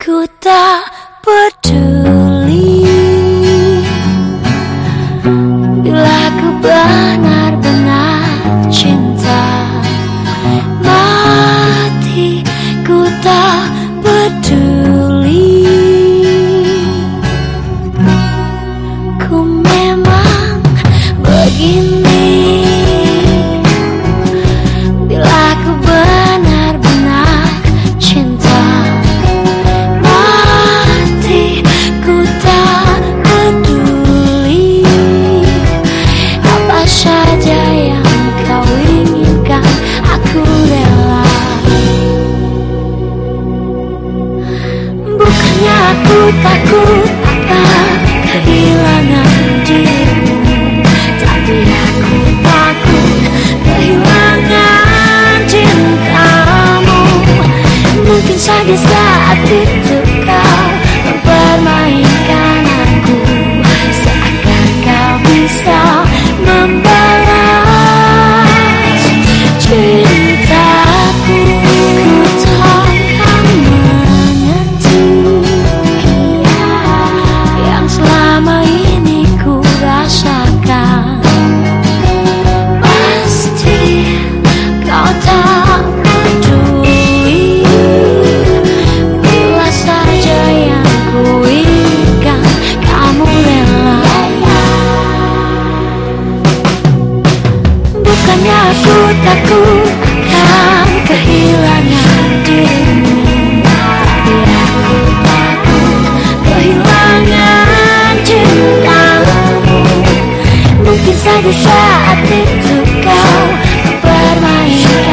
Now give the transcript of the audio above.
Ku tak peduli Bila ku benar-benar cinta Mati ku tak takut akan kehilangan dirimu. Tapi aku takut kehilangan cintamu. Mungkin saja saat itu Bukannya aku takut Kan kehilangan dirimu. Tapi aku takut Kehilangan cintamu. Mungkin saja saat itu kau Bermain.